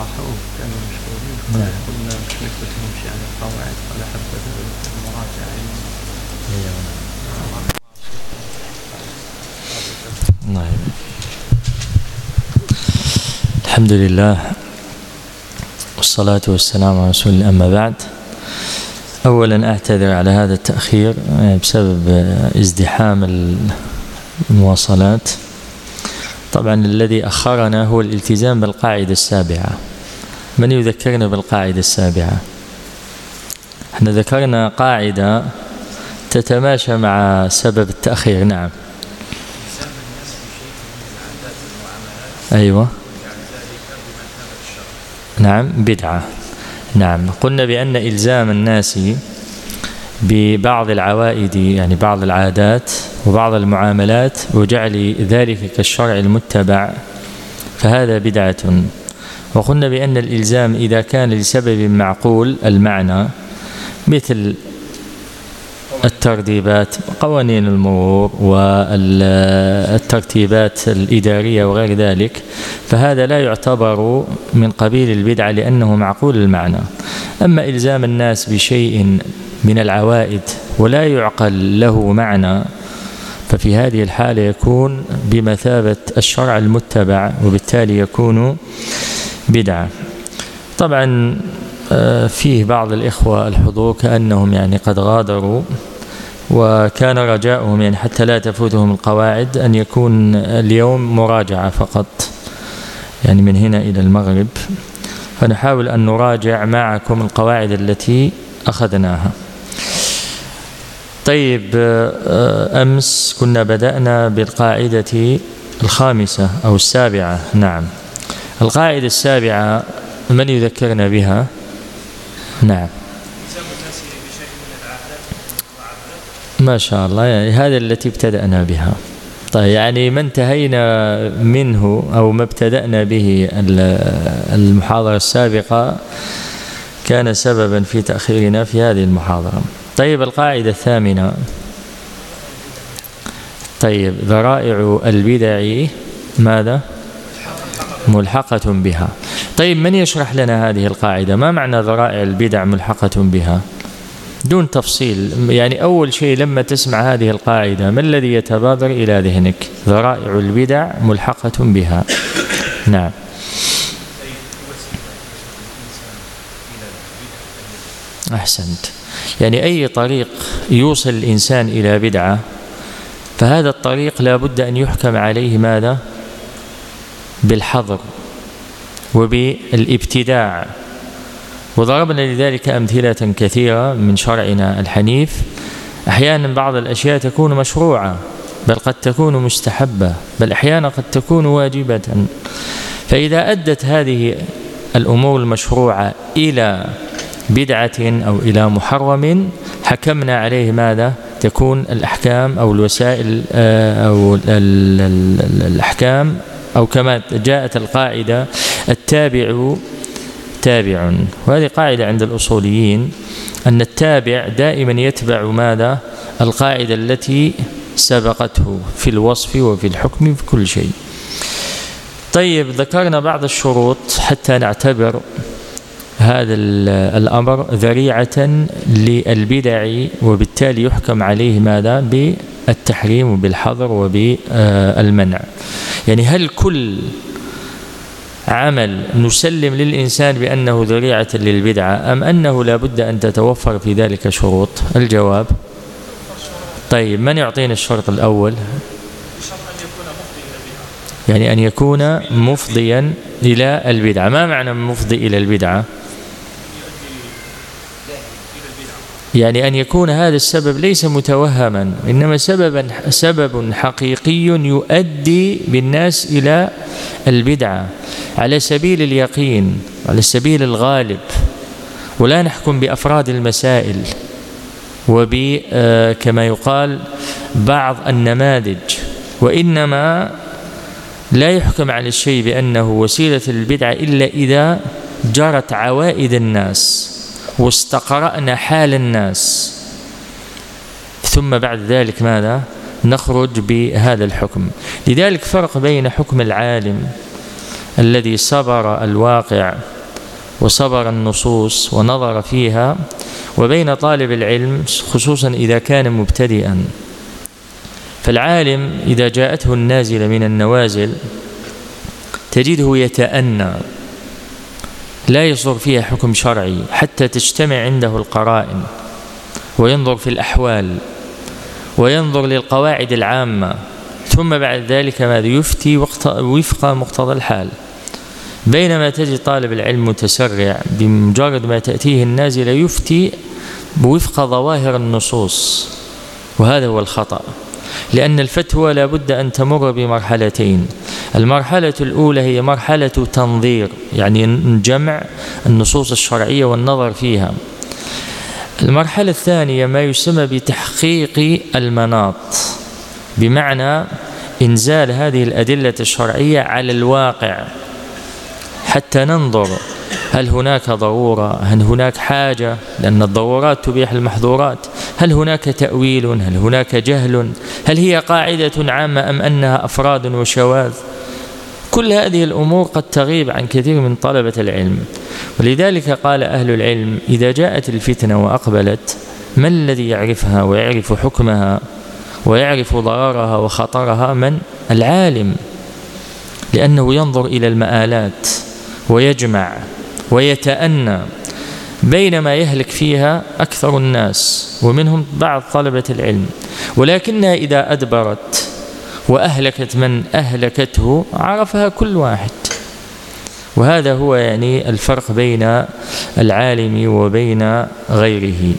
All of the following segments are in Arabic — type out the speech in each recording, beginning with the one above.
راحوا كانوا مشغولين نعم. قلنا مش يعني القواعد ولا حبذا المراجعة نعم. الحمد لله والصلاة والسلام على رسول الله. أما بعد أولا أعتذر على هذا التأخير بسبب ازدحام المواصلات. طبعا الذي أخرنا هو الالتزام بالقاعدة السابعة. من يذكرنا بالقاعدة السابعة؟ إحنا ذكرنا قاعدة تتماشى مع سبب التأخير نعم. أيوة. نعم بدعة. نعم. قلنا بأن إلزام الناس ببعض العوائد يعني بعض العادات وبعض المعاملات وجعل ذلك كالشرع المتبع فهذا بدعة. وقلنا بأن الإلزام إذا كان لسبب معقول المعنى مثل الترتيبات قوانين المرور والترتيبات الإدارية وغير ذلك فهذا لا يعتبر من قبيل البدعة لأنه معقول المعنى. أما إلزام الناس بشيء من العوائد ولا يعقل له معنى ففي هذه الحالة يكون بمثابة الشرع المتبع وبالتالي يكون بدعة. طبعا آه، فيه بعض الإخوة الحضور كأنهم يعني قد غادروا وكان رجاؤهم يعني حتى لا تفوتهم القواعد أن يكون اليوم مراجعة فقط يعني من هنا إلى المغرب. فنحاول أن نراجع معكم القواعد التي أخذناها. طيب آه، أمس كنا بدأنا بالقاعدة الخامسة أو السابعة. نعم. القاعدة السابعة من يذكرنا بها؟ نعم. ما شاء الله يعني هذا التي ابتدأنا بها. طيب يعني ما انتهينا منه أو ما ابتدأنا به المحاضرة السابقة كان سببا في تأخيرنا في هذه المحاضرة. طيب القاعدة الثامنة. طيب ذرائع البدع ماذا؟ ملحقة بها. طيب من يشرح لنا هذه القاعدة؟ ما معنى ذرائع البدع ملحقة بها؟ دون تفصيل. يعني أول شيء لما تسمع هذه القاعدة ما الذي يتبادر إلى ذهنك؟ ذرائع البدع ملحقة بها. نعم. أحسنت. يعني أي طريق يوصل الإنسان إلى بدعة فهذا الطريق لا بد أن يحكم عليه ماذا؟ بالحظر وبالابتداع. وضربنا لذلك أمثلة كثيرة من شرعنا الحنيف. أحيانا بعض الأشياء تكون مشروعة بل قد تكون مستحبة بل أحيانا قد تكون واجبة. فإذا أدت هذه الأمور المشروعة إلى بدعة أو إلى محرم حكمنا عليه ماذا؟ تكون الأحكام أو الوسائل آه، أو الأحكام أو كما جاءت القاعدة التابع تابع. وهذه قاعدة عند الأصوليين أن التابع دائما يتبع ماذا؟ القاعدة التي سبقته في الوصف وفي الحكم في كل شيء. طيب ذكرنا بعض الشروط حتى نعتبر هذا الأمر ذريعة للبدع وبالتالي يحكم عليه ماذا؟ بالتحريم وبالحظر وبالمنع. يعني هل كل عمل نسلم للإنسان بأنه ذريعة للبدعة أم أنه لا بد أن تتوفر في ذلك شروط؟ الجواب. طيب من يعطينا الشرط الأول؟ يعني أن يكون مفضيا إلى البدعة. ما معنى مفضي إلى البدعة؟ يعني أن يكون هذا السبب ليس متوهما إنما سببا سبب حقيقي يؤدي بالناس إلى البدعة. على سبيل اليقين على سبيل الغالب. ولا نحكم بأفراد المسائل. وب آه، كما يقال بعض النماذج. وإنما لا يحكم على الشيء بأنه وسيلة البدعة إلا إذا جرت عوائد الناس. واستقرأنا حال الناس. ثم بعد ذلك ماذا؟ نخرج بهذا الحكم. لذلك فرق بين حكم العالم الذي صبر الواقع وصبر النصوص ونظر فيها وبين طالب العلم خصوصا إذا كان مبتدئا. فالعالم إذا جاءته النازلة من النوازل تجده يتأنى. لا يصدر فيها حكم شرعي حتى تجتمع عنده القرائن وينظر في الأحوال وينظر للقواعد العامة ثم بعد ذلك ماذا يفتي وفق مقتضى الحال. بينما تجد طالب العلم متسرع بمجرد ما تأتيه النازلة يفتي وفق ظواهر النصوص وهذا هو الخطأ لأن الفتوى لابد أن تمر بمرحلتين. المرحلة الأولى هي مرحلة تنظير يعني جمع النصوص الشرعية والنظر فيها. المرحلة الثانية ما يسمى بتحقيق المناط بمعنى إنزال هذه الأدلة الشرعية على الواقع. حتى ننظر هل هناك ضرورة هل هناك حاجة لأن الضرورات تبيح المحظورات. هل هناك تأويل؟ هل هناك جهل؟ هل هي قاعدة عامة أم أنها أفراد وشواذ؟ كل هذه الأمور قد تغيب عن كثير من طلبة العلم. ولذلك قال أهل العلم إذا جاءت الفتنة وأقبلت ما الذي يعرفها ويعرف حكمها ويعرف ضررها وخطرها؟ من؟ العالم. لأنه ينظر إلى المآلات ويجمع ويتأنى. بينما يهلك فيها أكثر الناس ومنهم بعض طلبة العلم. ولكنها إذا أدبرت وأهلكت من أهلكته عرفها كل واحد. وهذا هو يعني الفرق بين العالم وبين غيره.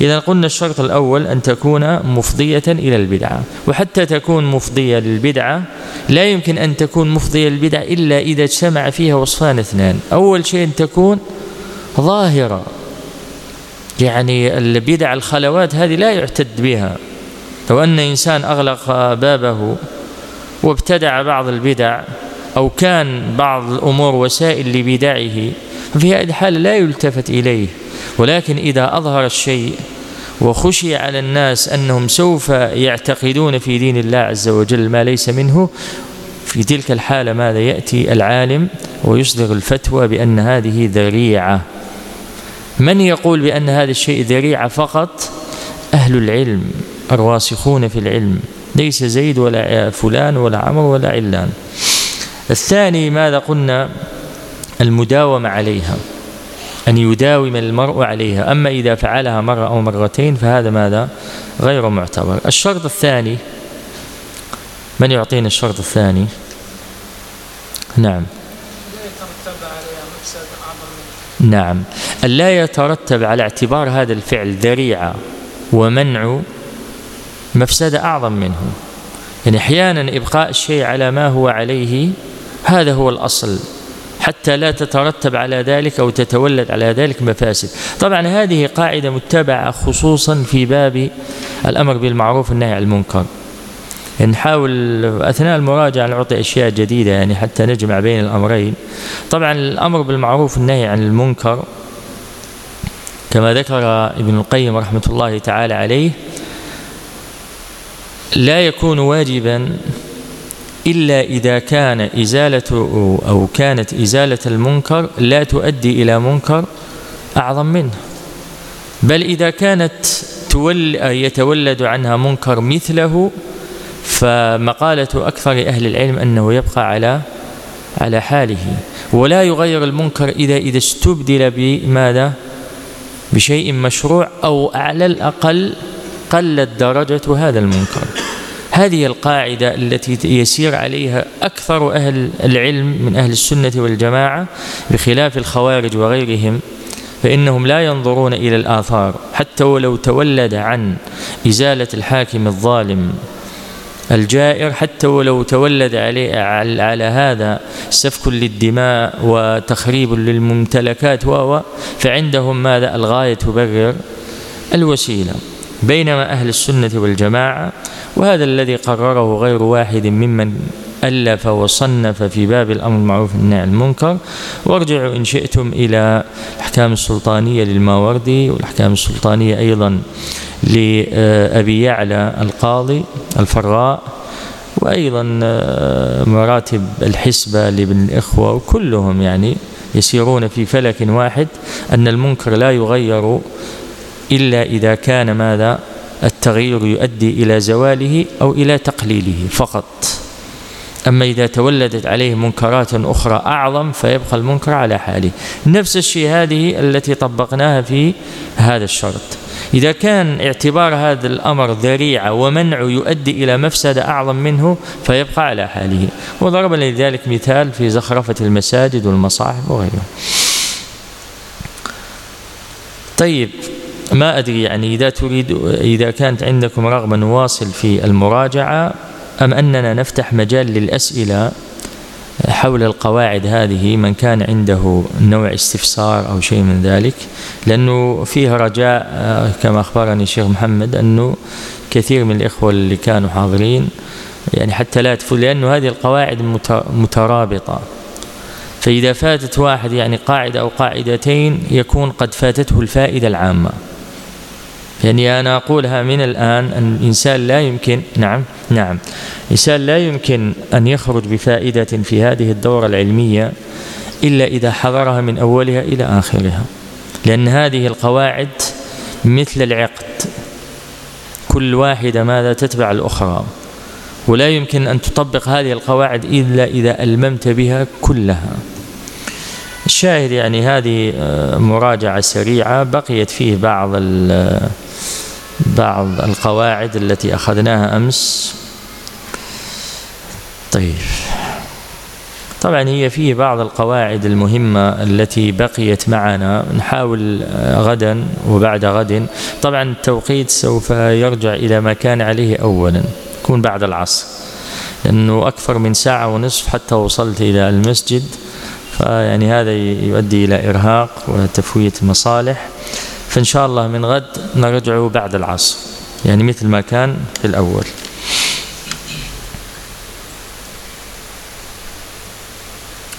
إذا قلنا الشرط الأول أن تكون مفضية إلى البدعة. وحتى تكون مفضية للبدعة لا يمكن أن تكون مفضية للبدعة إلا إذا اجتمع فيها وصفان اثنان. أول شيء أن تكون ظاهرة. يعني البدع الخلوات هذه لا يعتد بها. لو أن إنسان أغلق بابه وابتدع بعض البدع أو كان بعض الأمور وسائل لبدعه ففي هذه الحالة لا يلتفت إليه. ولكن إذا أظهر الشيء وخشي على الناس أنهم سوف يعتقدون في دين الله عز وجل ما ليس منه في تلك الحالة ماذا يأتي العالم ويصدر الفتوى بأن هذه ذريعة؟ من يقول بأن هذا الشيء ذريعة فقط؟ أهل العلم. الراسخون في العلم. ليس زيد ولا فلان ولا عمرو ولا علان. الثاني ماذا قلنا؟ المداومة عليها أن يداوم المرء عليها. أما إذا فعلها مرة أو مرتين فهذا ماذا؟ غير معتبر. الشرط الثاني من يعطينا الشرط الثاني؟ نعم. نعم. ألا يترتب على اعتبار هذا الفعل ذريعة ومنع مفسدة أعظم منه. يعني أحيانا إبقاء الشيء على ما هو عليه هذا هو الأصل. حتى لا تترتب على ذلك أو تتولد على ذلك مفاسد. طبعا هذه قاعدة متبعة خصوصا في باب الأمر بالمعروف والنهي عن المنكر. نحاول أثناء المراجعة نعطي أشياء جديدة يعني حتى نجمع بين الأمرين. طبعا الأمر بالمعروف والنهي عن المنكر كما ذكر ابن القيم رحمة الله تعالى عليه لا يكون واجبا إلا إذا كان إزالة أو كانت إزالة المنكر لا تؤدي إلى منكر أعظم منه. بل إذا كانت تول يتولد عنها منكر مثله فمقالة أكثر أهل العلم أنه يبقى على على حاله. ولا يغير المنكر إذا إذا استبدل بماذا؟ بشيء مشروع أو على الأقل قلت درجة هذا المنكر. هذه القاعدة التي يسير عليها أكثر أهل العلم من أهل السنة والجماعة بخلاف الخوارج وغيرهم فإنهم لا ينظرون إلى الآثار حتى ولو تولد عن إزالة الحاكم الظالم الجائر حتى ولو تولد عليه على هذا سفك للدماء وتخريب للممتلكات و فعندهم ماذا؟ الغاية تبرر الوسيلة. بينما أهل السنة والجماعة وهذا الذي قرره غير واحد ممن ألف وصنف في باب الأمر المعروف والنهي عن المنكر. وارجعوا إن شئتم إلى الأحكام السلطانية للماوردي والأحكام السلطانية أيضا لأبي يعلى القاضي الفراء وأيضا مراتب الحسبة لابن الإخوة وكلهم يعني يسيرون في فلك واحد أن المنكر لا يغير إلا إذا كان ماذا؟ التغيير يؤدي إلى زواله أو إلى تقليله فقط. أما إذا تولدت عليه منكرات أخرى أعظم فيبقى المنكر على حاله. نفس الشيء هذه التي طبقناها في هذا الشرط. إذا كان اعتبار هذا الأمر ذريعة ومنع يؤدي إلى مفسدة أعظم منه فيبقى على حاله. وضربنا لذلك مثال في زخرفة المساجد والمصاحف وغيره طيب ما أدري يعني إذا تريد إذا كانت عندكم رغبة نواصل في المراجعة أم أننا نفتح مجال للأسئلة حول القواعد هذه من كان عنده نوع استفسار أو شيء من ذلك لأنه فيه رجاء كما أخبرني الشيخ محمد أنه كثير من الإخوة اللي كانوا حاضرين يعني حتى لا تفوت لأنه هذه القواعد مترابطة. فإذا فاتت واحد يعني قاعدة أو قاعدتين يكون قد فاتته الفائدة العامة. يعني أنا أقولها من الآن أن الإنسان لا يمكن نعم نعم الإنسان لا يمكن أن يخرج بفائدة في هذه الدورة العلمية إلا إذا حضرها من أولها إلى آخرها لأن هذه القواعد مثل العقد كل واحدة ماذا تتبع الأخرى ولا يمكن أن تطبق هذه القواعد إلا إذا ألممت بها كلها. الشاهد يعني هذه آه، مراجعة سريعة بقيت فيه بعض بعض القواعد التي أخذناها أمس. طيب. طبعا هي فيه بعض القواعد المهمة التي بقيت معنا. نحاول غدا وبعد غد. طبعا التوقيت سوف يرجع إلى ما كان عليه أولا. يكون بعد العصر. لأنه أكثر من ساعة ونصف حتى وصلت إلى المسجد. فيعني هذا يؤدي إلى إرهاق وتفويت مصالح. فإن شاء الله من غد نرجع بعد العصر. يعني مثل ما كان في الأول.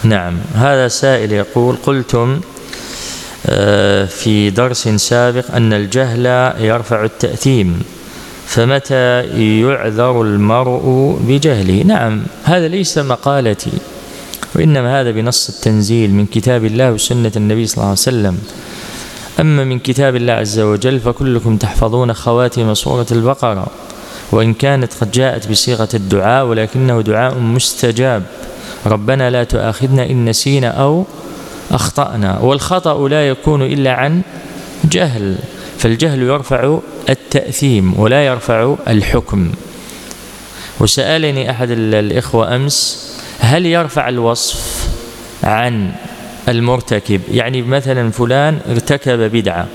نعم هذا سائل يقول قلتم آه، في درس سابق أن الجهل يرفع التأثيم فمتى يعذر المرء بجهله؟ نعم هذا ليس مقالتي وإنما هذا بنص التنزيل من كتاب الله وسنة النبي صلى الله عليه وسلم. أما من كتاب الله عز وجل فكلكم تحفظون خواتم سورة البقرة وإن كانت قد جاءت بصيغة الدعاء ولكنه دعاء مستجاب. ربنا لا تؤاخذنا إن نسينا أو أخطأنا. والخطأ لا يكون إلا عن جهل فالجهل يرفع التأثيم ولا يرفع الحكم. وسألني أحد الإخوة أمس هل يرفع الوصف عن المرتكب. يعني مثلا فلان ارتكب بدعة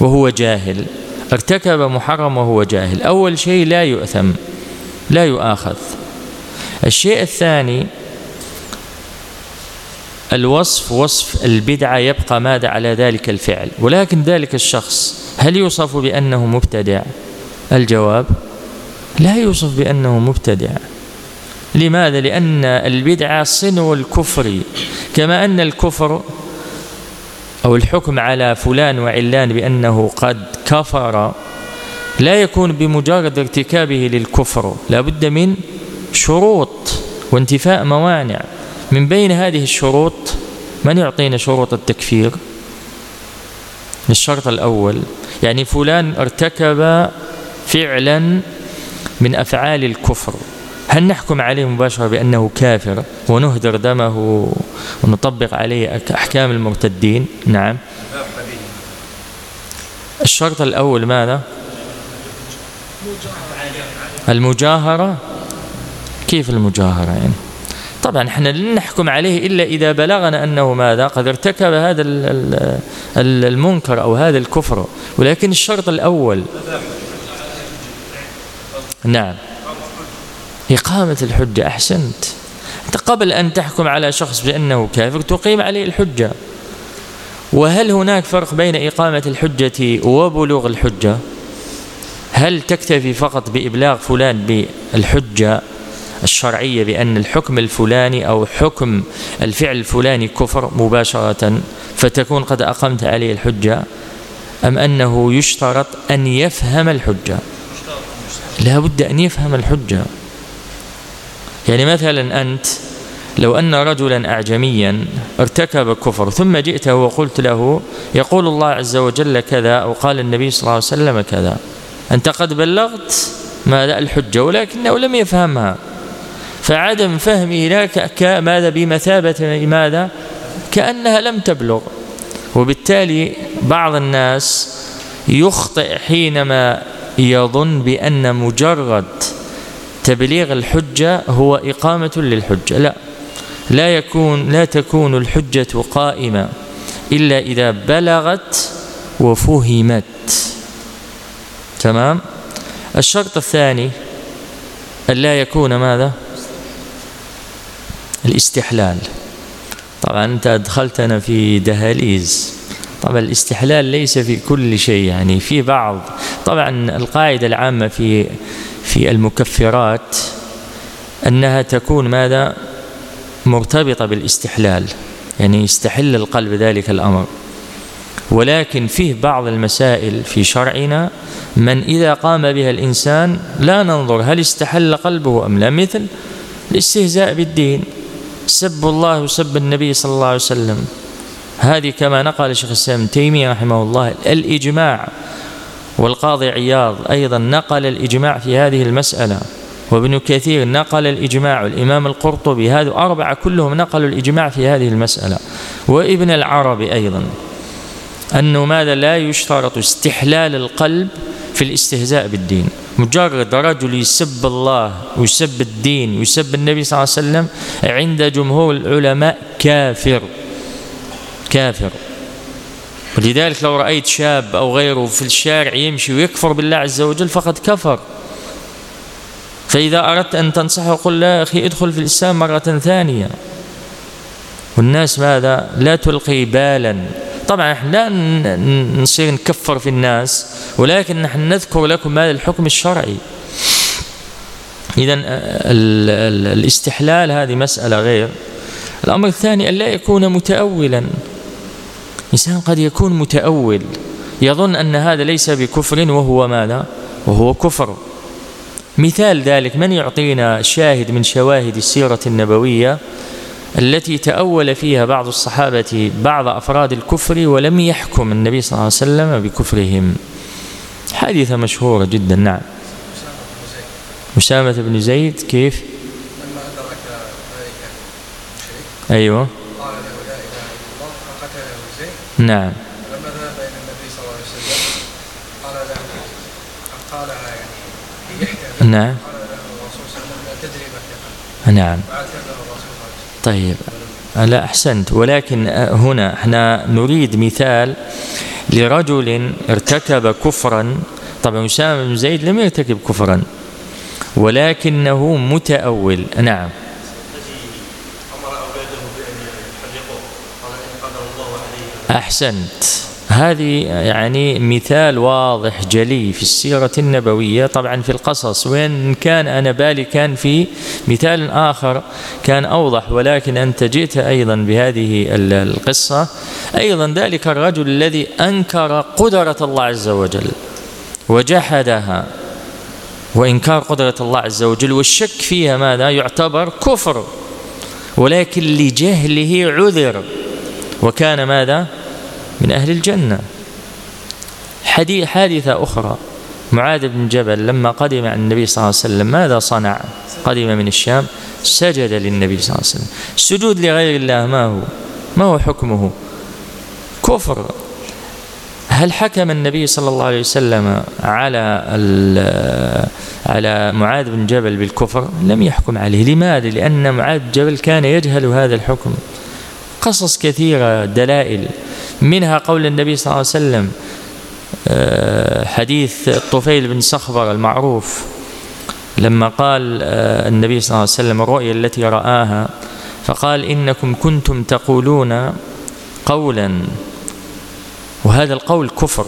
وهو جاهل ارتكب محرم وهو جاهل. أول شيء لا يؤثم لا يؤاخذ. الشيء الثاني الوصف وصف البدعة يبقى ماذا على ذلك الفعل. ولكن ذلك الشخص هل يوصف بأنه مبتدع؟ الجواب لا يوصف بأنه مبتدع. لماذا؟ لأن البدعة صنو الكفر كما أن الكفر أو الحكم على فلان وعلان بأنه قد كفر لا يكون بمجرد ارتكابه للكفر لا بد من شروط وانتفاء موانع. من بين هذه الشروط من يعطينا شروط التكفير؟ الشرط الأول يعني فلان ارتكب فعلا من أفعال الكفر. هل نحكم عليه مباشرة بأنه كافر ونهدر دمه ونطبق عليه أحكام المرتدين؟ نعم. الشرط الأول ماذا؟ المجاهرة. كيف المجاهرة يعني؟ طبعا إحنا لن نحكم عليه إلا إذا بلغنا أنه ماذا؟ قد ارتكب هذا المنكر أو هذا الكفر. ولكن الشرط الأول. نعم. إقامة الحجة أحسنت. أنت قبل أن تحكم على شخص بأنه كافر تقيم عليه الحجة. وهل هناك فرق بين إقامة الحجة وبلوغ الحجة؟ هل تكتفي فقط بإبلاغ فلان بالحجة الشرعية بأن الحكم الفلاني أو حكم الفعل الفلاني كفر مباشرة فتكون قد أقمت عليه الحجة؟ أم أنه يشترط أن يفهم الحجة؟ لا بد أن يفهم الحجة. يعني مثلا أنت لو أن رجلا أعجميا ارتكب كفر ثم جئته وقلت له يقول الله عز وجل كذا أو قال النبي صلى الله عليه وسلم كذا أنت قد بلغت ماذا؟ الحجة ولكنه لم يفهمها. فعدم فهمه لك ماذا؟ بمثابة ماذا كأنها لم تبلغ. وبالتالي بعض الناس يخطئ حينما يظن بأن مجرد تبليغ الحجة هو إقامة للحجة. لا لا يكون لا تكون الحجة قائمة إلا إذا بلغت وفهمت. تمام؟ الشرط الثاني أن لا يكون ماذا؟ الاستحلال. طبعا أنت أدخلتنا في دهاليز. طبعا الاستحلال ليس في كل شيء يعني في بعض طبعا القاعدة العامة في في المكفرات أنها تكون ماذا؟ مرتبطة بالاستحلال يعني يستحل القلب ذلك الأمر. ولكن فيه بعض المسائل في شرعنا من إذا قام بها الإنسان لا ننظر هل استحل قلبه أم لا مثل الاستهزاء بالدين سب الله وسب النبي صلى الله عليه وسلم. هذه كما نقل شيخ الإسلام تيمية رحمه الله الإجماع والقاضي عياض أيضا نقل الإجماع في هذه المسألة وابن كثير نقل الإجماع والإمام القرطبي هذا أربعة كلهم نقلوا الإجماع في هذه المسألة. وابن العربي أيضا أنه ماذا لا يشترط استحلال القلب في الاستهزاء بالدين. مجرد رجل يسب الله ويسب الدين ويسب النبي صلى الله عليه وسلم عند جمهور العلماء كافر كافر. ولذلك لو رأيت شاب أو غيره في الشارع يمشي ويكفر بالله عز وجل فقد كفر. فإذا أردت أن تنصحه قل لا أخي ادخل في الإسلام مرة ثانية. والناس ماذا؟ لا تلقي بالا. طبعا إحنا لا نصير نكفر في الناس ولكن نحن نذكر لكم هذا الحكم الشرعي. إذا الاستحلال هذه مسألة غير. الأمر الثاني أن لا يكون متأولا. إنسان قد يكون متأول يظن أن هذا ليس بكفر وهو ماذا؟ وهو كفر. مثال ذلك من يعطينا شاهد من شواهد السيرة النبوية التي تأول فيها بعض الصحابة بعض أفراد الكفر ولم يحكم النبي صلى الله عليه وسلم بكفرهم؟ حادثة مشهورة جدا نعم. أسامة بن زيد كيف؟ أيوه قال له لا إله إلا الله فقتله زيد نعم. لما ذهب إلى النبي صلى الله عليه وسلم؟ قال له قالها يعني نعم. قال له الرسول صلى الله عليه وسلم لا تدري ما نعم. طيب. لا أحسنت. ولكن هنا إحنا نريد مثال لرجل ارتكب كفرا. طبعا أسامة بن زيد لم يرتكب كفرا ولكنه متأول. نعم. أحسنت. هذه يعني مثال واضح جلي في السيرة النبوية. طبعا في القصص وين كان أنا بالي كان في مثال آخر كان أوضح ولكن أنت جئت أيضا بهذه القصة. أيضا ذلك الرجل الذي أنكر قدرة الله عز وجل وجحدها وإنكار قدرة الله عز وجل والشك فيها ماذا؟ يعتبر كفر ولكن لجهله عذر. وكان ماذا؟ من أهل الجنة. حادثة أخرى. معاذ بن جبل لما قدم عن النبي صلى الله عليه وسلم ماذا صنع؟ قدم من الشام سجد للنبي صلى الله عليه وسلم. السجود لغير الله ما هو؟ ما هو حكمه؟ كفر. هل حكم النبي صلى الله عليه وسلم على على معاذ بن جبل بالكفر؟ لم يحكم عليه. لماذا؟ لأن معاذ بن جبل كان يجهل هذا الحكم. قصص كثيرة دلائل. منها قول النبي صلى الله عليه وسلم آه، حديث الطفيل بن صخبر المعروف لما قال آه، النبي صلى الله عليه وسلم الرؤيا التي رآها فقال إنكم كنتم تقولون قولا وهذا القول كفر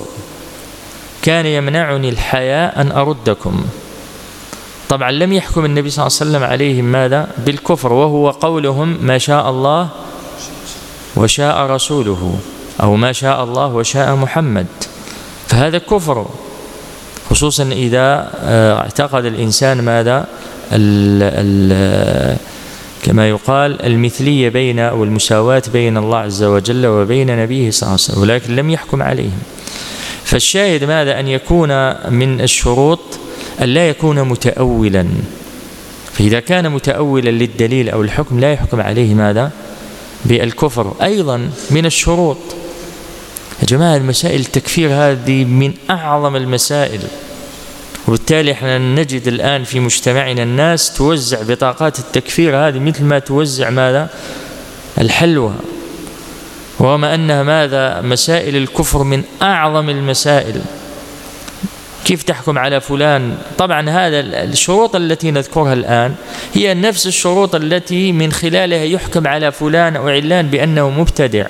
كان يمنعني الحياء أن أردكم. طبعا لم يحكم النبي صلى الله عليه وسلم عليهم ماذا؟ بالكفر وهو قولهم ما شاء الله وشاء رسوله. أو ما شاء الله وشاء محمد. فهذا كفر خصوصا إذا آه، اعتقد الإنسان ماذا؟ ال ال كما يقال المثلية بين أو المساواة بين الله عز وجل وبين نبيه صلى الله عليه وسلم ولكن لم يحكم عليهم. فالشاهد ماذا؟ أن يكون من الشروط أن لا يكون متأولا. فإذا كان متأولا للدليل أو الحكم لا يحكم عليه ماذا؟ بالكفر. أيضا من الشروط. يا جماعة المسائل التكفير هذه من أعظم المسائل. وبالتالي إحنا نجد الآن في مجتمعنا الناس توزع بطاقات التكفير هذه مثل ما توزع ماذا؟ الحلوى. وما أنها ماذا؟ مسائل الكفر من أعظم المسائل. كيف تحكم على فلان؟ طبعا هذا الشروط التي نذكرها الآن هي نفس الشروط التي من خلالها يحكم على فلان أو علان بأنه مبتدع.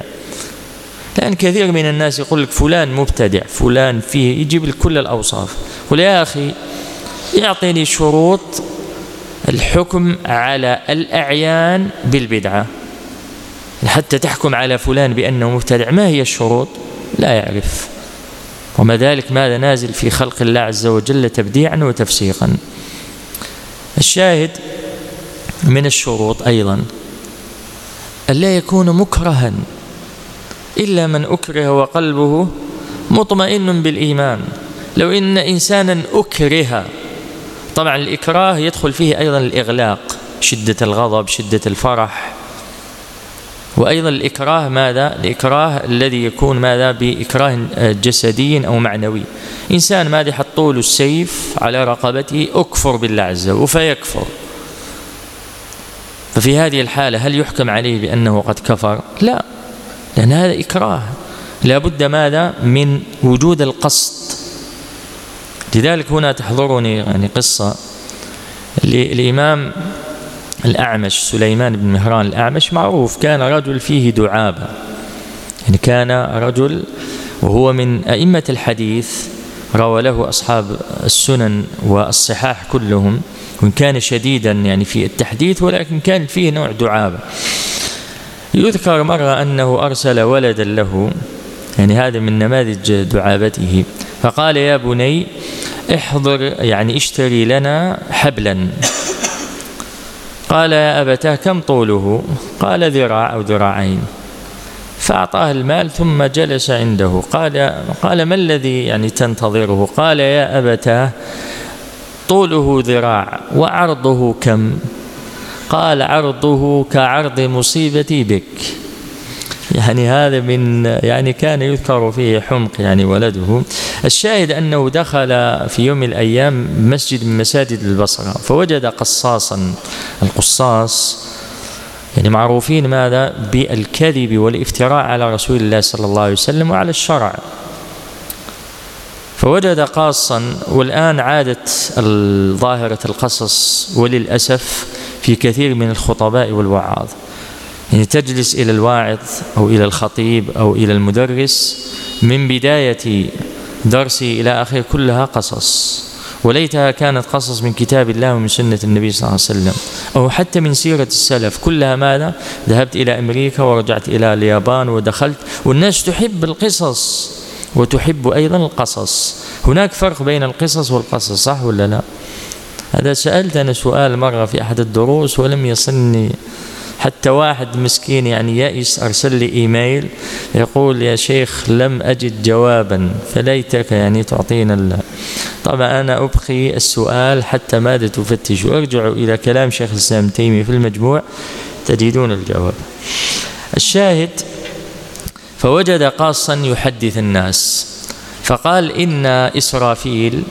لأن كثير من الناس يقول لك فلان مبتدع فلان فيه يجيب لك كل الأوصاف. قل يا أخي يعطيني شروط الحكم على الأعيان بالبدعة. حتى تحكم على فلان بأنه مبتدع ما هي الشروط؟ لا يعرف. وما ذلك ماذا نازل في خلق الله عز وجل تبديعا وتفسيقا. الشاهد من الشروط أيضا ألا يكون مكرها إلا من أكره وقلبه مطمئن بالإيمان لو إن إنسانا أكره طبعا الإكراه يدخل فيه أيضا الإغلاق شدة الغضب شدة الفرح وأيضا الإكراه ماذا؟ الإكراه الذي يكون ماذا؟ بإكراه جسدي أو معنوي إنسان ماذا يحطوا له السيف على رقبته أكفر بالله عز وجل فيكفر ففي هذه الحالة هل يحكم عليه بأنه قد كفر؟ لا لأن هذا إكراه. لا بد ماذا؟ من وجود القصد. لذلك هنا تحضرني يعني قصة الإمام الأعمش سليمان بن مهران الأعمش معروف. كان رجل فيه دعابة. يعني كان رجل وهو من أئمة الحديث روى له أصحاب السنن والصحاح كلهم وإن كان شديدا يعني في التحديث ولكن كان فيه نوع دعابة. يذكر مرة أنه أرسل ولدا له يعني هذا من نماذج دعابته. فقال يا بني احضر يعني اشتري لنا حبلا. قال يا أبتاه كم طوله؟ قال ذراع أو ذراعين. فأعطاه المال ثم جلس عنده. قال قال ما الذي يعني تنتظره؟ قال يا أبتاه طوله ذراع وعرضه كم؟ قال عرضه كعرض مصيبتي بك. يعني هذا من يعني كان يذكر فيه حمق يعني ولده. الشاهد أنه دخل في يوم من الأيام مسجد من مساجد البصرة فوجد قصاصا القصاص يعني معروفين ماذا؟ بالكذب والافتراء على رسول الله صلى الله عليه وسلم وعلى الشرع. فوجد قاصا والآن عادت ظاهرة القصص وللأسف في كثير من الخطباء والوعاظ. يعني تجلس إلى الواعظ أو إلى الخطيب أو إلى المدرس من بداية درسي إلى آخره كلها قصص. وليتها كانت قصص من كتاب الله ومن سنة النبي صلى الله عليه وسلم. أو حتى من سيرة السلف. كلها ماذا؟ ذهبت إلى أمريكا ورجعت إلى اليابان ودخلت. والناس تحب القصص وتحب أيضا القصص. هناك فرق بين القصص والقصص صح ولا لا؟ هذا سألت أنا سؤال مرة في أحد الدروس ولم يصلني. حتى واحد مسكين يعني يائس أرسل لي إيميل يقول يا شيخ لم أجد جوابا فليتك يعني تعطينا الله طبعا أنا أبقي السؤال حتى ماذا تفتش وارجعوا إلى كلام شيخ الإسلام تيمي في المجموع تجدون الجواب. الشاهد فوجد قاصا يحدث الناس فقال إن إسرافيل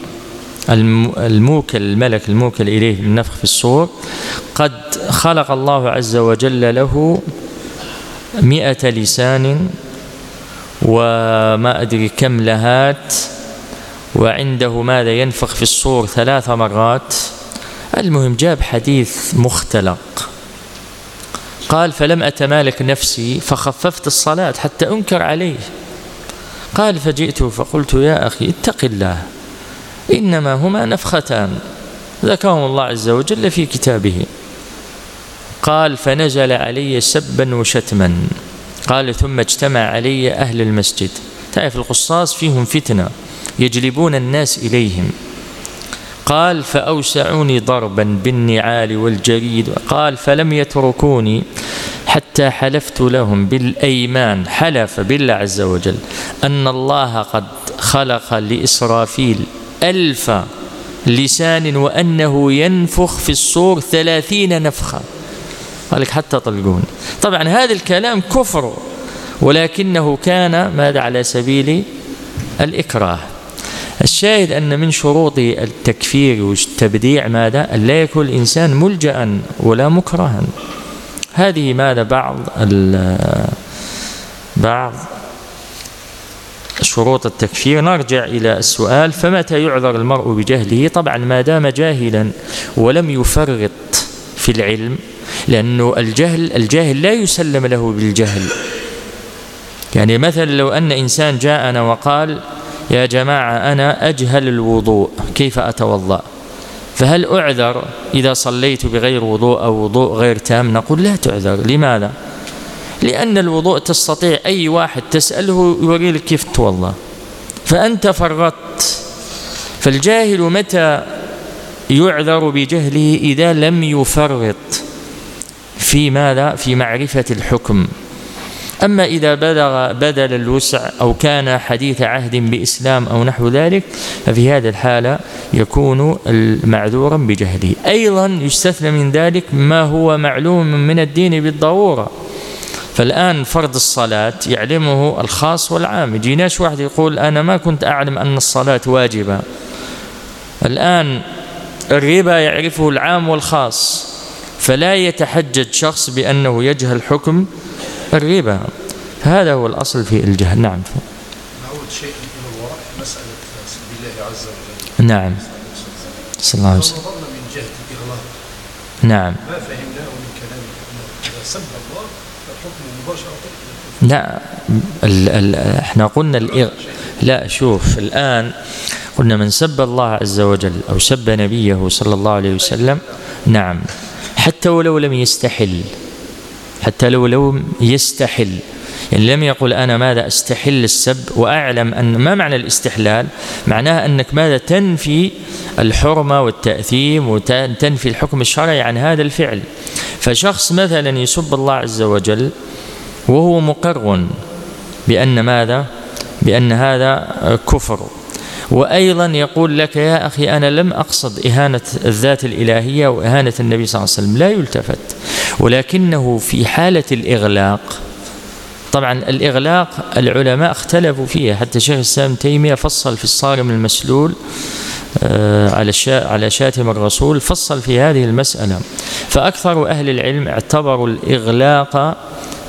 الموكل الملك الموكل إليه النفخ في الصور. قد خلق الله عز وجل له مئة لسان وما أدري كم لهات وعنده ماذا ينفخ في الصور ثلاث مرات. المهم جاب حديث مختلق. قال فلم أتمالك نفسي فخففت الصلاة حتى أنكر عليه. قال فجئت فقلت يا أخي اتق الله. إنما هما نفختان. ذكرهم الله عز وجل في كتابه. قال فنزل علي سبا وشتما. قال ثم اجتمع علي أهل المسجد. تعرف القصاص فيهم فتنة يجلبون الناس إليهم. قال فأوسعوني ضربا بالنعال والجريد. قال فلم يتركوني حتى حلفت لهم بالأيمان. حلف بالله عز وجل. أن الله قد خلق لإسرافيل ألف لسان وأنه ينفخ في الصور ثلاثين نفخة. قال لك حتى طلقون طبعا هذا الكلام كفر ولكنه كان ماذا على سبيل الإكراه. الشاهد أن من شروط التكفير والتبديع ماذا؟ أن لا يكون الإنسان ملجأ ولا مكرها. هذه ماذا؟ بعض بعض شروط التكفير. نرجع إلى السؤال فمتى يعذر المرء بجهله؟ طبعا ما دام جاهلا ولم يفرط في العلم لأنه الجهل الجاهل لا يسلم له بالجهل. يعني مثلا لو أن إنسان جاءنا وقال يا جماعة أنا أجهل الوضوء كيف أتوضأ؟ فهل أعذر إذا صليت بغير وضوء أو وضوء غير تام؟ نقول لا تعذر. لماذا؟ لأن الوضوء تستطيع أي واحد تسأله يوري لك كيف تتوضأ. فأنت فرطت فالجاهل متى يعذر بجهله إذا لم يفرط؟ في ماذا؟ في معرفة الحكم. أما إذا بلغ بدل الوسع أو كان حديث عهد بإسلام أو نحو ذلك ففي هذه الحالة يكون معذورا بجهله. أيضا يستثنى من ذلك ما هو معلوم من الدين بالضرورة. فالآن فرض الصلاة يعلمه الخاص والعام. يجيناش واحد يقول أنا ما كنت أعلم أن الصلاة واجبة. الآن الربا يعرفه العام والخاص فلا يتحجج شخص بأنه يجهل حكم الربا. هذا هو الأصل في الجهل. نعم. نعود شيء إلى الوراء مسألة الله عز وجل. نعم. صلى الله عليه وسلم. من جهة الإغلاق نعم. ما فهمناه من كلامك أنه إذا سب الله فالحكم مباشرة لا ال ال إحنا قلنا الإغ... لا شوف الآن قلنا من سب الله عز وجل أو سب نبيه صلى الله عليه وسلم نعم حتى ولو لم يستحل حتى لو لم يستحل يعني لم يقل أنا ماذا أستحل السب وأعلم أن ما معنى الاستحلال؟ معناها أنك ماذا تنفي الحرمة والتأثيم وتنفي الحكم الشرعي عن هذا الفعل. فشخص مثلا يسب الله عز وجل وهو مقر بأن ماذا؟ بأن هذا كفر. وأيضا يقول لك يا أخي أنا لم أقصد إهانة الذات الإلهية وإهانة النبي صلى الله عليه وسلم. لا يلتفت. ولكنه في حالة الإغلاق طبعا الإغلاق العلماء اختلفوا فيها. حتى شيخ الإسلام تيمية فصل في الصارم المسلول آه، على على شاتم الرسول فصل في هذه المسألة. فأكثر أهل العلم اعتبروا الإغلاق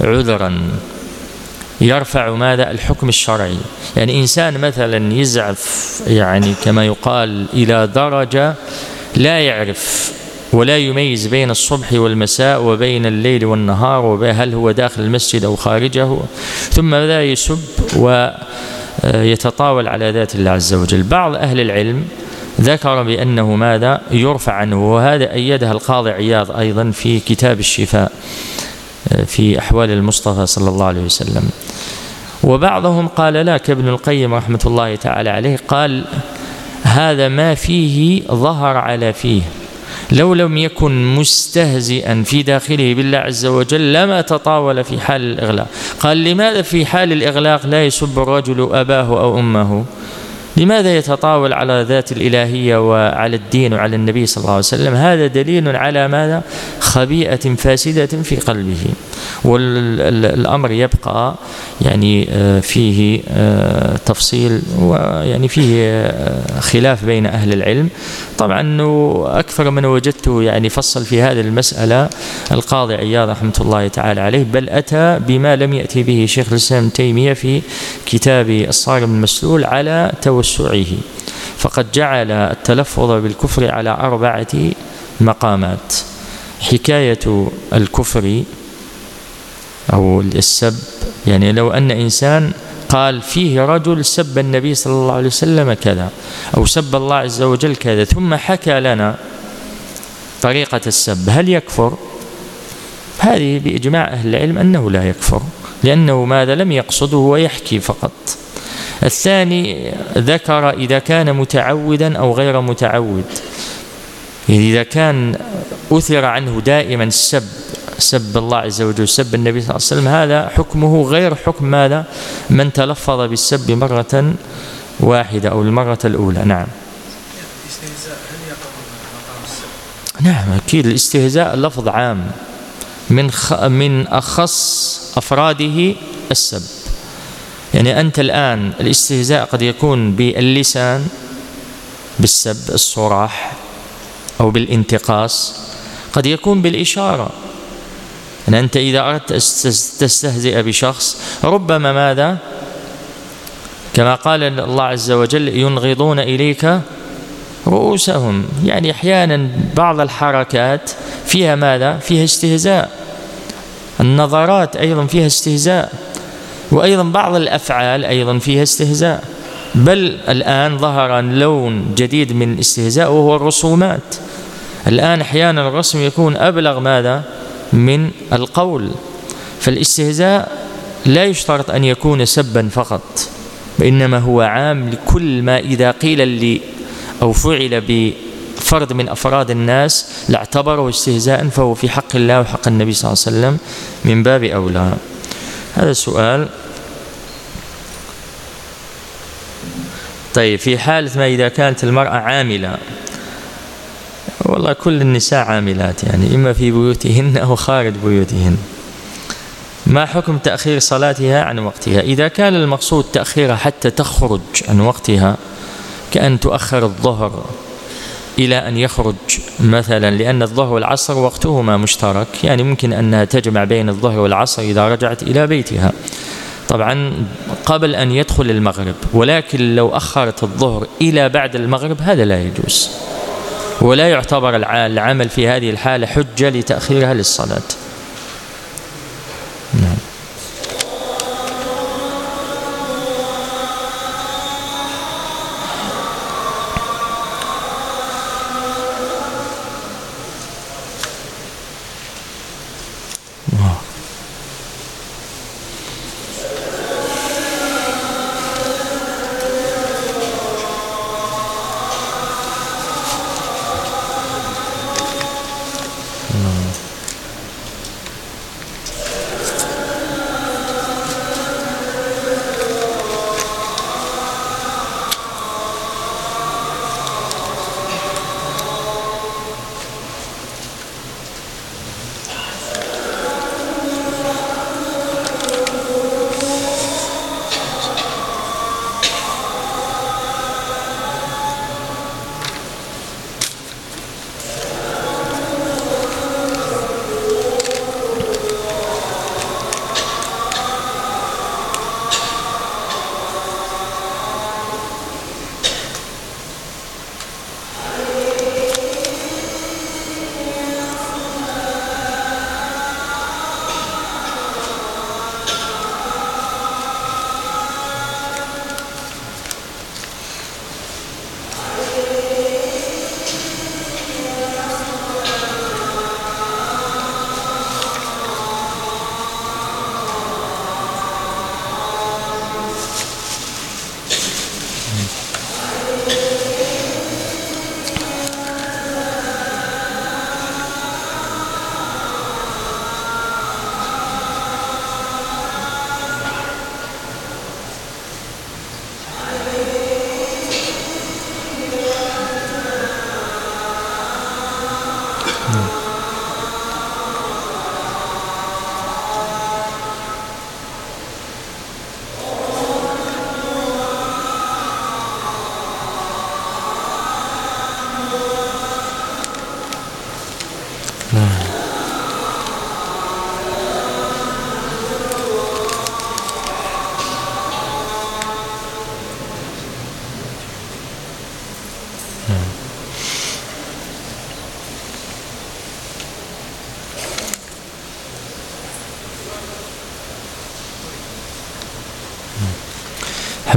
عذرا. يرفع ماذا؟ الحكم الشرعي. يعني إنسان مثلا يزعف يعني كما يقال إلى درجة لا يعرف ولا يميز بين الصبح والمساء وبين الليل والنهار وهل هو داخل المسجد أو خارجه ثم ذا يسب ويتطاول على ذات الله عز وجل. بعض أهل العلم ذكر بأنه ماذا؟ يرفع عنه وهذا أيدها القاضي عياض أيضا في كتاب الشفاء. في أحوال المصطفى صلى الله عليه وسلم. وبعضهم قال لا كابن القيم رحمة الله تعالى عليه قال هذا ما فيه ظهر على فيه. لو لم يكن مستهزئا في داخله بالله عز وجل لما تطاول في حال الإغلاق قال لماذا في حال الإغلاق لا يسب الرجل أباه أو أمه؟ لماذا يتطاول على ذات الإلهية وعلى الدين وعلى النبي صلى الله عليه وسلم؟ هذا دليل على ماذا؟ خبيئة فاسدة في قلبه. والأمر يبقى يعني آه، فيه آه، تفصيل ويعني فيه آه، خلاف بين أهل العلم. طبعا أكثر من وجدته يعني فصل في هذه المسألة القاضي عياض رحمة الله تعالى عليه بل أتى بما لم يأتي به شيخ الإسلام تيمية في كتاب الصارم المسلول على توسعه فقد جعل التلفظ بالكفر على أربعة مقامات. حكاية الكفر أو السب يعني لو أن إنسان قال فيه رجل سب النبي صلى الله عليه وسلم كذا أو سب الله عز وجل كذا ثم حكى لنا طريقة السب هل يكفر؟ هذه بإجماع أهل العلم أنه لا يكفر لأنه ماذا؟ لم يقصده ويحكي فقط. الثاني ذكر إذا كان متعودا أو غير متعود. يعني إذا كان أثر عنه دائما السب سب الله عز وجل سب النبي صلى الله عليه وسلم هذا حكمه غير حكم ماذا؟ من تلفظ بالسب مرة واحدة أو المرة الأولى. نعم. نعم أكيد الاستهزاء لفظ عام من خ... من أخص أفراده السب. يعني أنت الآن الاستهزاء قد يكون باللسان بالسب الصراح أو بالانتقاص قد يكون بالإشارة. يعني أنت إذا أردت تستهزئ بشخص ربما ماذا؟ كما قال الله عز وجل ينغضون إليك رؤوسهم. يعني أحيانا بعض الحركات فيها ماذا؟ فيها استهزاء. النظرات أيضا فيها استهزاء. وأيضا بعض الأفعال أيضا فيها استهزاء. بل الآن ظهر لون جديد من الاستهزاء وهو الرسومات. الآن أحيانا الرسم يكون أبلغ ماذا؟ من القول. فالاستهزاء لا يشترط أن يكون سبا فقط وإنما هو عام لكل ما إذا قيل لي أو فعل بفرد من أفراد الناس لاعتبره استهزاء فهو في حق الله وحق النبي صلى الله عليه وسلم من باب أولى. هذا السؤال طيب في حالة ما إذا كانت المرأة عاملة والله كل النساء عاملات يعني إما في بيوتهن أو خارج بيوتهن. ما حكم تأخير صلاتها عن وقتها؟ إذا كان المقصود تأخيرها حتى تخرج عن وقتها كأن تؤخر الظهر إلى أن يخرج مثلا لأن الظهر والعصر وقتهما مشترك يعني ممكن أنها تجمع بين الظهر والعصر إذا رجعت إلى بيتها. طبعا قبل أن يدخل المغرب ولكن لو أخرت الظهر إلى بعد المغرب هذا لا يجوز. ولا يعتبر العمل في هذه الحالة حجة لتأخيرها للصلاة.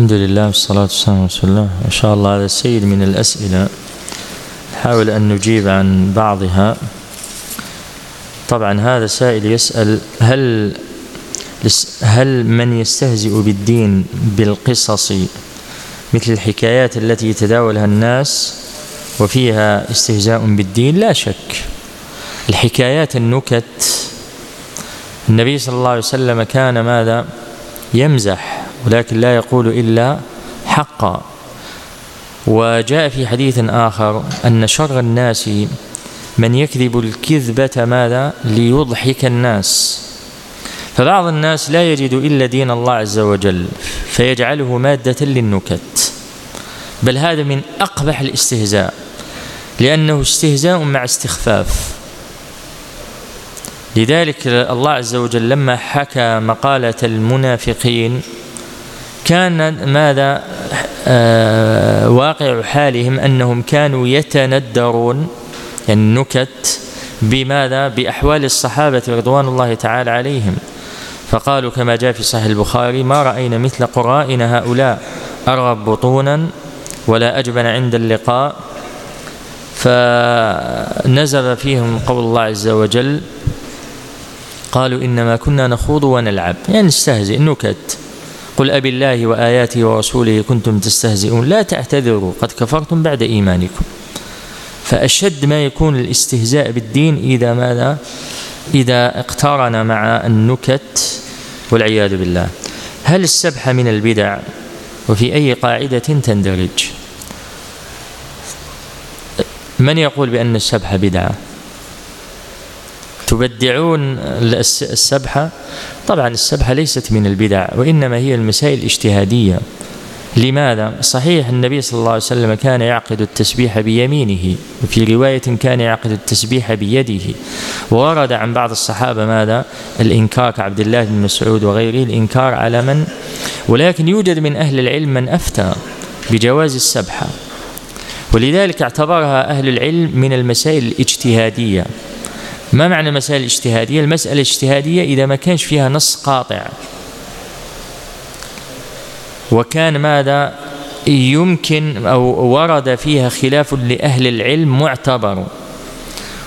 الحمد لله والصلاة والسلام على رسول الله إن شاء الله هذا السيد من الأسئلة. نحاول أن نجيب عن بعضها. طبعا هذا سائل يسأل هل هل من يستهزئ بالدين بالقصص مثل الحكايات التي يتداولها الناس وفيها استهزاء بالدين؟ لا شك. الحكايات النكت. النبي صلى الله عليه وسلم كان ماذا؟ يمزح. ولكن لا يقول إلا حقا. وجاء في حديث آخر أن شر الناس من يكذب الكذبة ماذا؟ ليضحك الناس. فبعض الناس لا يجد إلا دين الله عز وجل فيجعله مادة للنكت. بل هذا من أقبح الاستهزاء لأنه استهزاء مع استخفاف. لذلك الله عز وجل لما حكى مقالة المنافقين كان ماذا؟ آه واقع حالهم أنهم كانوا يتندرون يعني النكت بماذا؟ بأحوال الصحابة رضوان الله تعالى عليهم. فقالوا كما جاء في صحيح البخاري ما رأينا مثل قرائنا هؤلاء أرغب بطونا ولا أجبن عند اللقاء؟ فنزل فيهم قول الله عز وجل قالوا إنما كنا نخوض ونلعب. يعني نستهزئ نكت. قل أبي الله وآياته ورسوله كنتم تستهزئون. لا تعتذروا قد كفرتم بعد إيمانكم. فأشد ما يكون الاستهزاء بالدين إذا ماذا؟ إذا اقترن مع النكت والعياذ بالله. هل السبحة من البدع؟ وفي أي قاعدة تندرج؟ من يقول بأن السبحة بدعة تبدعون السبحة؟ طبعا السبحة ليست من البدع وإنما هي المسائل الاجتهادية. لماذا؟ صحيح النبي صلى الله عليه وسلم كان يعقد التسبيح بيمينه وفي رواية كان يعقد التسبيح بيده. ورد عن بعض الصحابة ماذا؟ الإنكار كعبد الله بن مسعود وغيره الإنكار على من؟ ولكن يوجد من أهل العلم من أفتى بجواز السبحة. ولذلك اعتبرها أهل العلم من المسائل الاجتهادية. ما معنى المسائل الاجتهادية؟ المسألة الاجتهادية إذا ما كانش فيها نص قاطع. وكان ماذا؟ يمكن أو ورد فيها خلاف لأهل العلم معتبر.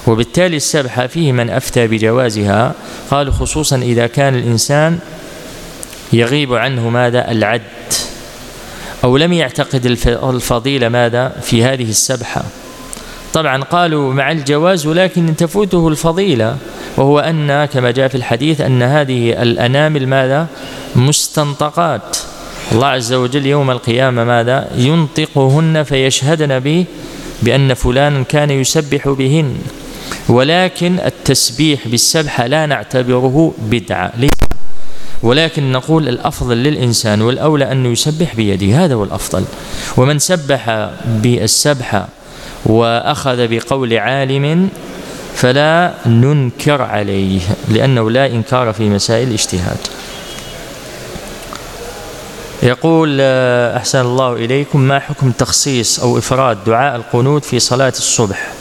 وبالتالي السبحة فيه من أفتى بجوازها. قالوا خصوصا إذا كان الإنسان يغيب عنه ماذا؟ العد. أو لم يعتقد الفضيلة ماذا؟ في هذه السبحة. طبعا قالوا مع الجواز ولكن تفوته الفضيلة وهو أن كما جاء في الحديث أن هذه الأنامل ماذا؟ مستنطقات. الله عز وجل يوم القيامة ماذا؟ ينطقهن فيشهدن به بأن فلانا كان يسبح بهن. ولكن التسبيح بالسبحة لا نعتبره بدعة. ليس ولكن نقول الأفضل للإنسان والأولى أنه يسبح بيده. هذا هو الأفضل. ومن سبح بالسبحة وأخذ بقول عالم فلا ننكر عليه لأنه لا إنكار في مسائل الاجتهاد. يقول آه، أحسن الله إليكم ما حكم تخصيص أو إفراد دعاء القنوت في صلاة الصبح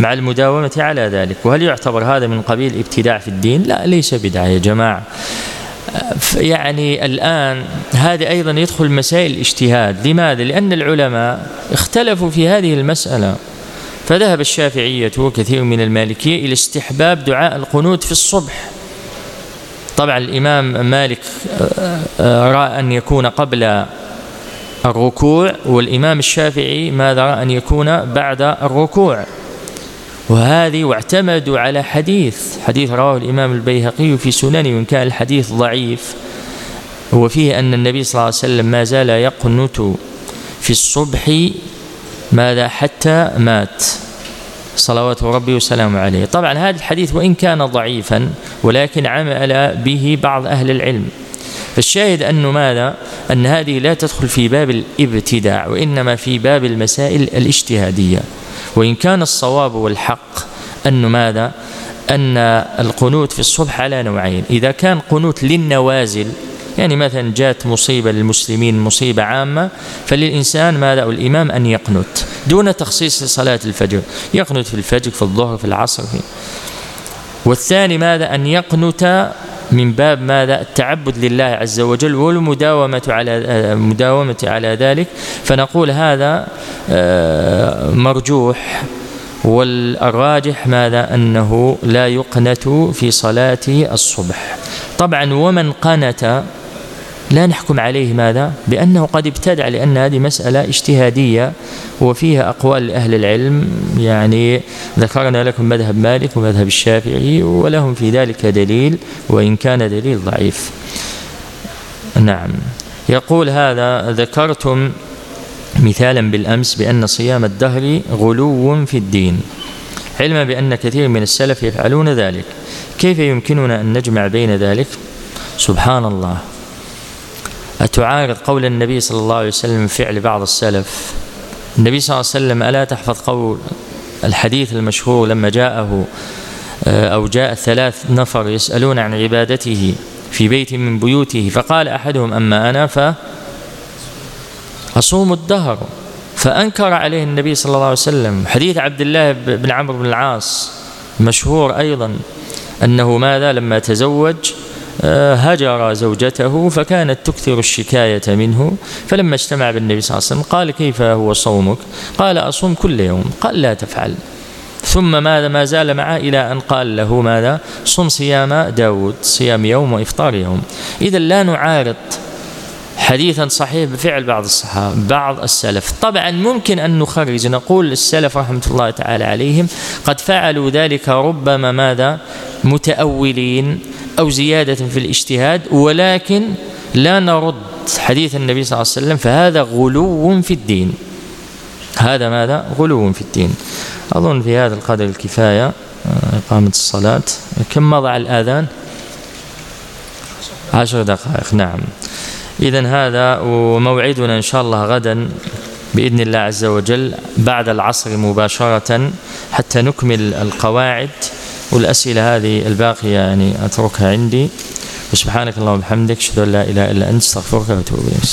مع المداومة على ذلك؟ وهل يعتبر هذا من قبيل ابتداع في الدين؟ لا ليس بدعة يا جماعة. يعني الآن هذا أيضا يدخل مسائل الاجتهاد. لماذا؟ لأن العلماء اختلفوا في هذه المسألة. فذهب الشافعية وكثير من المالكية إلى استحباب دعاء القنوت في الصبح. طبعا الإمام مالك آه، آه، رأى أن يكون قبل الركوع والإمام الشافعي ماذا رأى؟ أن يكون بعد الركوع. وهذه واعتمدوا على حديث حديث رواه الإمام البيهقي في سننه وإن كان الحديث ضعيف. وفيه أن النبي صلى الله عليه وسلم ما زال يقنت في الصبح ماذا؟ حتى مات. صلوات ربي وسلامه عليه. طبعا هذا الحديث وإن كان ضعيفا ولكن عمل به بعض أهل العلم. فالشاهد أنه ماذا؟ أن هذه لا تدخل في باب الابتداع وإنما في باب المسائل الاجتهادية. وإن كان الصواب والحق أنه ماذا؟ أن القنوت في الصبح على نوعين. إذا كان قنوت للنوازل يعني مثلا جاءت مصيبة للمسلمين مصيبة عامة فللإنسان ماذا؟ أو الإمام أن يقنت دون تخصيص صلاة الفجر. يقنت في الفجر في الظهر في العصر والثاني ماذا؟ أن يقنت من باب ماذا؟ التعبد لله عز وجل والمداومة على مداومة على ذلك. فنقول هذا آه، مرجوح. والراجح ماذا؟ أنه لا يقنت في صلاة الصبح. طبعا ومن قنت لا نحكم عليه ماذا؟ بأنه قد ابتدع لأن هذه مسألة اجتهادية وفيها أقوال أهل العلم. يعني ذكرنا لكم مذهب مالك ومذهب الشافعي ولهم في ذلك دليل وإن كان دليل ضعيف. نعم. يقول هذا ذكرتم مثالا بالأمس بأن صيام الدهر غلو في الدين. علما بأن كثير من السلف يفعلون ذلك. كيف يمكننا أن نجمع بين ذلك؟ سبحان الله. أتعارض قول النبي صلى الله عليه وسلم فعل بعض السلف؟ النبي صلى الله عليه وسلم ألا تحفظ قول الحديث المشهور لما جاءه آه، أو جاء ثلاث نفر يسألون عن عبادته في بيت من بيوته فقال أحدهم أما أنا ف أصوم الدهر. فأنكر عليه النبي صلى الله عليه وسلم. حديث عبد الله بن عمرو بن العاص مشهور أيضا أنه ماذا لما تزوج هجر زوجته فكانت تكثر الشكاية منه فلما اجتمع بالنبي صلى الله عليه وسلم قال كيف هو صومك؟ قال أصوم كل يوم قال لا تفعل. ثم ماذا؟ ما زال معه إلى أن قال له ماذا؟ صم صيام داود صيام يوم وإفطار يوم. إذا لا نعارض حديثا صحيح بفعل بعض الصحابة بعض السلف. طبعا ممكن أن نخرج نقول السلف رحمة الله تعالى عليهم قد فعلوا ذلك ربما ماذا؟ متأولين أو زيادة في الاجتهاد ولكن لا نرد حديث النبي صلى الله عليه وسلم فهذا غلو في الدين. هذا ماذا؟ غلو في الدين. أظن في هذا القدر الكفاية آه، إقامة الصلاة. كم مضى الآذان؟ عشر دقائق. نعم. إذا هذا وموعدنا إن شاء الله غدا بإذن الله عز وجل بعد العصر مباشرة حتى نكمل القواعد والأسئلة هذه الباقية يعني أتركها عندي. وسبحانك اللهم وبحمدك أشهد أن لا إله إلا أنت أستغفرك وأتوب إليك.